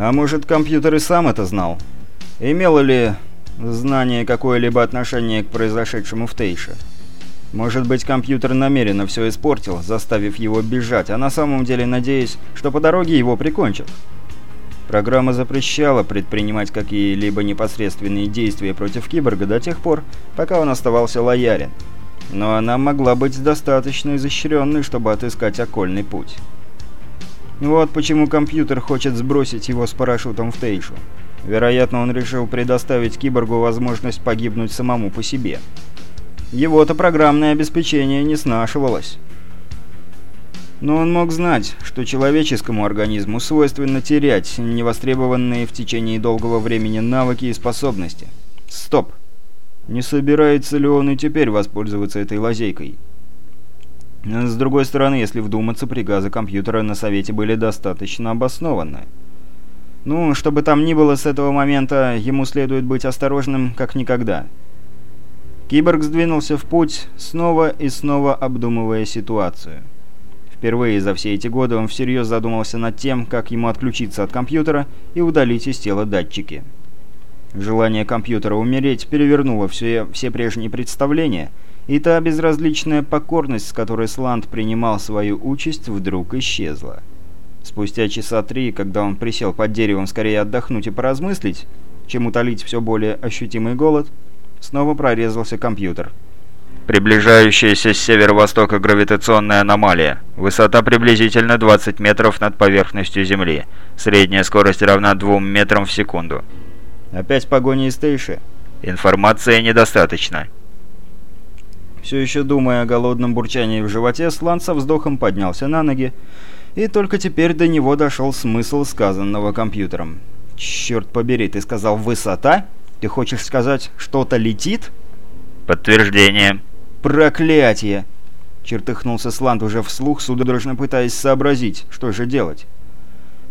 А может, компьютер и сам это знал? Имело ли знание какое-либо отношение к произошедшему в Тейше? Может быть, компьютер намеренно все испортил, заставив его бежать, а на самом деле надеясь, что по дороге его прикончат? Программа запрещала предпринимать какие-либо непосредственные действия против киборга до тех пор, пока он оставался лоялен. Но она могла быть достаточно изощренной, чтобы отыскать окольный путь. Вот почему компьютер хочет сбросить его с парашютом в Тейшу. Вероятно, он решил предоставить киборгу возможность погибнуть самому по себе. Его-то программное обеспечение не снашивалось. Но он мог знать, что человеческому организму свойственно терять невостребованные в течение долгого времени навыки и способности. Стоп! Не собирается ли он и теперь воспользоваться этой лазейкой? С другой стороны, если вдуматься, приказы компьютера на Совете были достаточно обоснованы. Ну, чтобы там ни было с этого момента, ему следует быть осторожным как никогда. Киборг сдвинулся в путь, снова и снова обдумывая ситуацию. Впервые за все эти годы он всерьез задумался над тем, как ему отключиться от компьютера и удалить из тела датчики. Желание компьютера умереть перевернуло все, все прежние представления, и та безразличная покорность, с которой Сланд принимал свою участь, вдруг исчезла. Спустя часа три, когда он присел под деревом скорее отдохнуть и поразмыслить, чем утолить все более ощутимый голод, Снова прорезался компьютер. Приближающаяся с северо-востока гравитационная аномалия. Высота приблизительно 20 метров над поверхностью Земли. Средняя скорость равна 2 метрам в секунду. Опять погоня из Тейши? Информации недостаточно. Все еще думая о голодном бурчании в животе, Слан со вздохом поднялся на ноги, и только теперь до него дошел смысл сказанного компьютером. «Черт побери, ты сказал «высота»?» Ты хочешь сказать, что-то летит? Подтверждение. Проклятие! Чертыхнулся Сланд уже вслух, судорожно пытаясь сообразить, что же делать.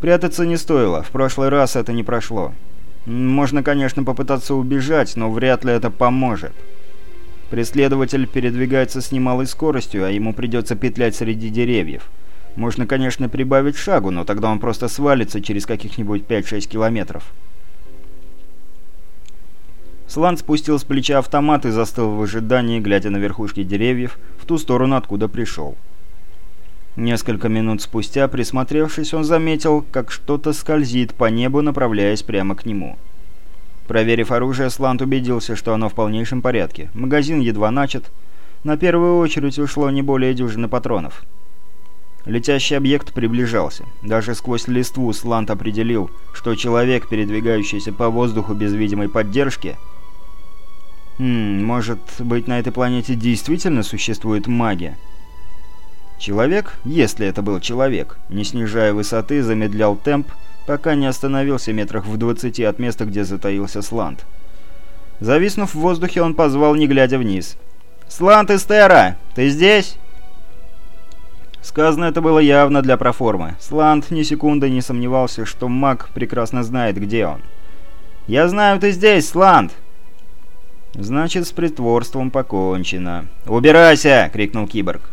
Прятаться не стоило, в прошлый раз это не прошло. Можно, конечно, попытаться убежать, но вряд ли это поможет. Преследователь передвигается с немалой скоростью, а ему придется петлять среди деревьев. Можно, конечно, прибавить шагу, но тогда он просто свалится через каких-нибудь 5-6 километров. Слан спустил с плеча автомат и застыл в ожидании, глядя на верхушки деревьев, в ту сторону, откуда пришел. Несколько минут спустя, присмотревшись, он заметил, как что-то скользит по небу, направляясь прямо к нему. Проверив оружие, Слант убедился, что оно в полнейшем порядке. Магазин едва начат. На первую очередь ушло не более дюжины патронов. Летящий объект приближался. Даже сквозь листву Слант определил, что человек, передвигающийся по воздуху без видимой поддержки, Хм, может быть на этой планете действительно существует магия? Человек, если это был человек, не снижая высоты, замедлял темп, пока не остановился метрах в двадцати от места, где затаился Сланд. Зависнув в воздухе, он позвал, не глядя вниз. «Сланд Эстера, ты здесь?» Сказано это было явно для проформы. Сланд ни секунды не сомневался, что маг прекрасно знает, где он. «Я знаю, ты здесь, Сланд!» «Значит, с притворством покончено». «Убирайся!» — крикнул киборг.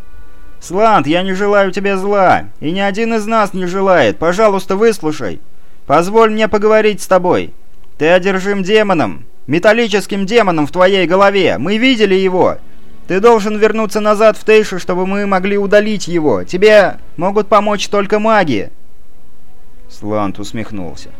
«Сланд, я не желаю тебе зла, и ни один из нас не желает. Пожалуйста, выслушай. Позволь мне поговорить с тобой. Ты одержим демоном, металлическим демоном в твоей голове. Мы видели его. Ты должен вернуться назад в Тейшу, чтобы мы могли удалить его. Тебе могут помочь только маги». Сланд усмехнулся.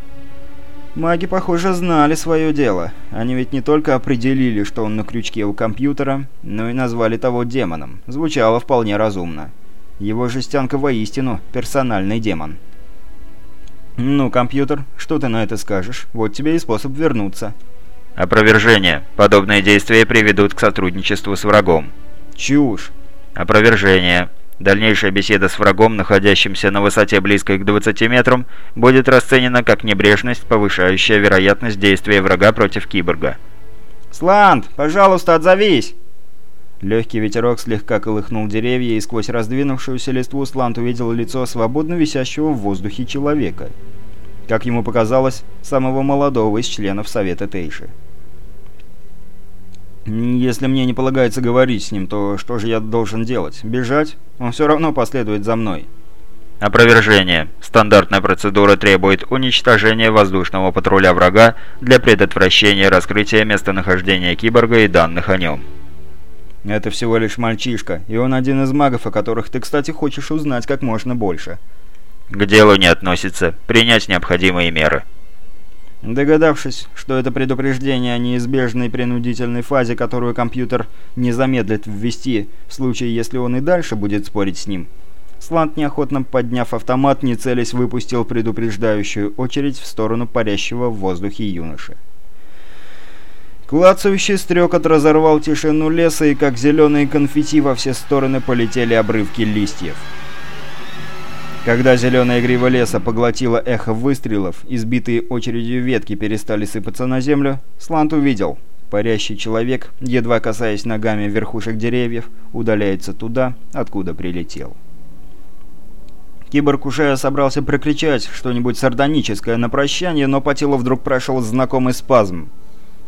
Маги, похоже, знали свое дело. Они ведь не только определили, что он на крючке у компьютера, но и назвали того демоном. Звучало вполне разумно. Его жестянка воистину персональный демон. «Ну, компьютер, что ты на это скажешь? Вот тебе и способ вернуться». «Опровержение. Подобные действия приведут к сотрудничеству с врагом». «Чушь». «Опровержение. Дальнейшая беседа с врагом, находящимся на высоте близкой к 20 метрам, будет расценена как небрежность, повышающая вероятность действия врага против киборга. «Сланд, пожалуйста, отзовись!» Легкий ветерок слегка колыхнул деревья, и сквозь раздвинувшуюся листву Сланд увидел лицо свободно висящего в воздухе человека. Как ему показалось, самого молодого из членов Совета Тейши. Если мне не полагается говорить с ним, то что же я должен делать? Бежать? Он все равно последует за мной. Опровержение. Стандартная процедура требует уничтожения воздушного патруля врага для предотвращения раскрытия местонахождения киборга и данных о нем. Это всего лишь мальчишка, и он один из магов, о которых ты, кстати, хочешь узнать как можно больше. К делу не относится. Принять необходимые меры. Догадавшись, что это предупреждение о неизбежной принудительной фазе, которую компьютер не замедлит ввести в случае, если он и дальше будет спорить с ним, Слант, неохотно подняв автомат, не целясь, выпустил предупреждающую очередь в сторону парящего в воздухе юноши. Клацающий стрекот разорвал тишину леса, и как зеленые конфетти во все стороны полетели обрывки листьев. Когда зеленая грива леса поглотила эхо выстрелов, избитые очередью ветки перестали сыпаться на землю, Слант увидел. Парящий человек, едва касаясь ногами верхушек деревьев, удаляется туда, откуда прилетел. Киборг уже собрался прокричать что-нибудь сардоническое на прощание, но по телу вдруг прошел знакомый спазм.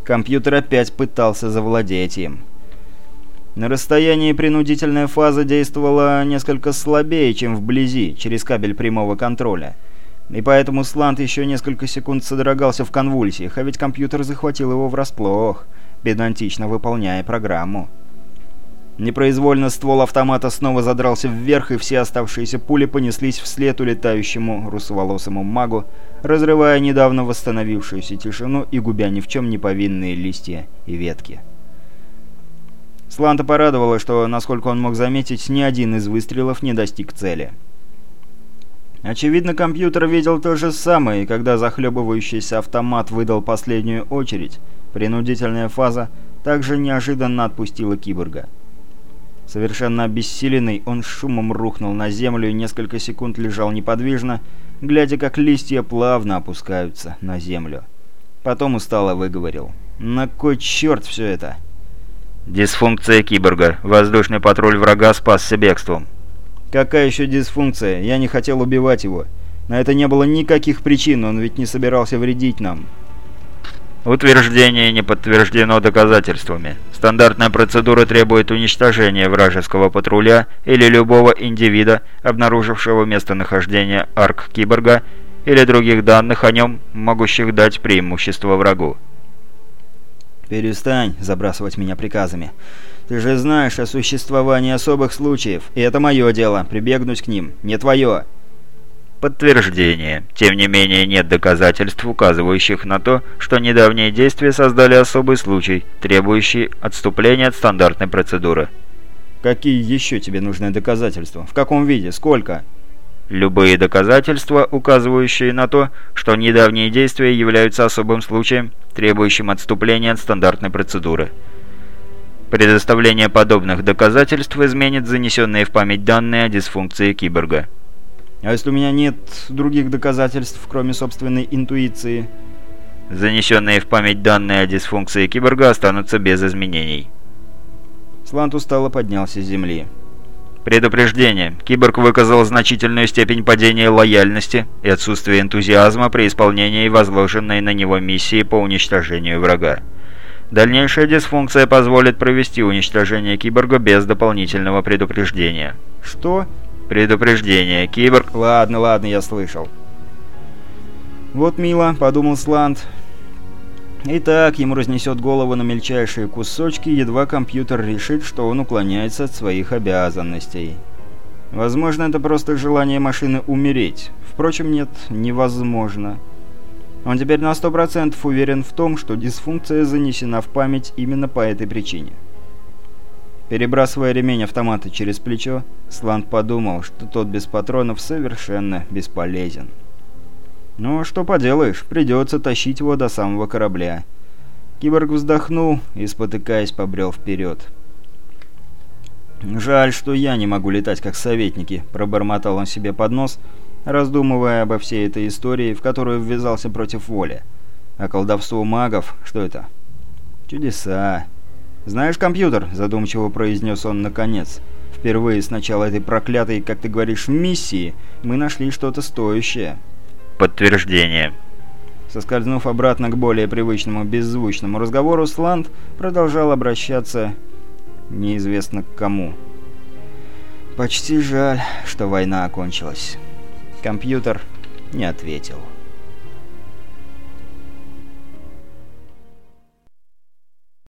Компьютер опять пытался завладеть им. На расстоянии принудительная фаза действовала несколько слабее, чем вблизи, через кабель прямого контроля. И поэтому Слант еще несколько секунд содрогался в конвульсиях, а ведь компьютер захватил его врасплох, педантично выполняя программу. Непроизвольно ствол автомата снова задрался вверх, и все оставшиеся пули понеслись вслед улетающему русоволосому магу, разрывая недавно восстановившуюся тишину и губя ни в чем не повинные листья и ветки. Сланта порадовало, что, насколько он мог заметить, ни один из выстрелов не достиг цели. Очевидно, компьютер видел то же самое, и когда захлебывающийся автомат выдал последнюю очередь, принудительная фаза также неожиданно отпустила киборга. Совершенно обессиленный, он шумом рухнул на землю и несколько секунд лежал неподвижно, глядя, как листья плавно опускаются на землю. Потом устало выговорил. «На кой черт все это?» Дисфункция киборга. Воздушный патруль врага спасся бегством. Какая еще дисфункция? Я не хотел убивать его. На это не было никаких причин, он ведь не собирался вредить нам. Утверждение не подтверждено доказательствами. Стандартная процедура требует уничтожения вражеского патруля или любого индивида, обнаружившего местонахождение арк-киборга или других данных о нем, могущих дать преимущество врагу. «Перестань забрасывать меня приказами. Ты же знаешь о существовании особых случаев, и это мое дело, прибегнуть к ним, не твое». Подтверждение. Тем не менее, нет доказательств, указывающих на то, что недавние действия создали особый случай, требующий отступления от стандартной процедуры. «Какие еще тебе нужны доказательства? В каком виде? Сколько?» Любые доказательства, указывающие на то, что недавние действия являются особым случаем, требующим отступления от стандартной процедуры. Предоставление подобных доказательств изменит занесенные в память данные о дисфункции киборга. А если у меня нет других доказательств, кроме собственной интуиции? Занесенные в память данные о дисфункции киборга останутся без изменений. Слант устало поднялся с земли. Предупреждение. Киборг выказал значительную степень падения лояльности и отсутствия энтузиазма при исполнении возложенной на него миссии по уничтожению врага. Дальнейшая дисфункция позволит провести уничтожение киборга без дополнительного предупреждения. Что? Предупреждение. Киборг... Ладно, ладно, я слышал. Вот мило, подумал Сланд. Итак, ему разнесет голову на мельчайшие кусочки, едва компьютер решит, что он уклоняется от своих обязанностей. Возможно, это просто желание машины умереть. Впрочем, нет, невозможно. Он теперь на сто процентов уверен в том, что дисфункция занесена в память именно по этой причине. Перебрасывая ремень автомата через плечо, Сланд подумал, что тот без патронов совершенно бесполезен. «Ну, что поделаешь, придется тащить его до самого корабля». Киборг вздохнул и, спотыкаясь, побрел вперед. «Жаль, что я не могу летать, как советники», — пробормотал он себе под нос, раздумывая обо всей этой истории, в которую ввязался против воли. «А колдовство магов? Что это?» «Чудеса!» «Знаешь, компьютер», — задумчиво произнес он наконец, — «впервые с начала этой проклятой, как ты говоришь, миссии мы нашли что-то стоящее». Подтверждение. Соскользнув обратно к более привычному беззвучному разговору, Сланд продолжал обращаться неизвестно к кому. «Почти жаль, что война окончилась». Компьютер не ответил.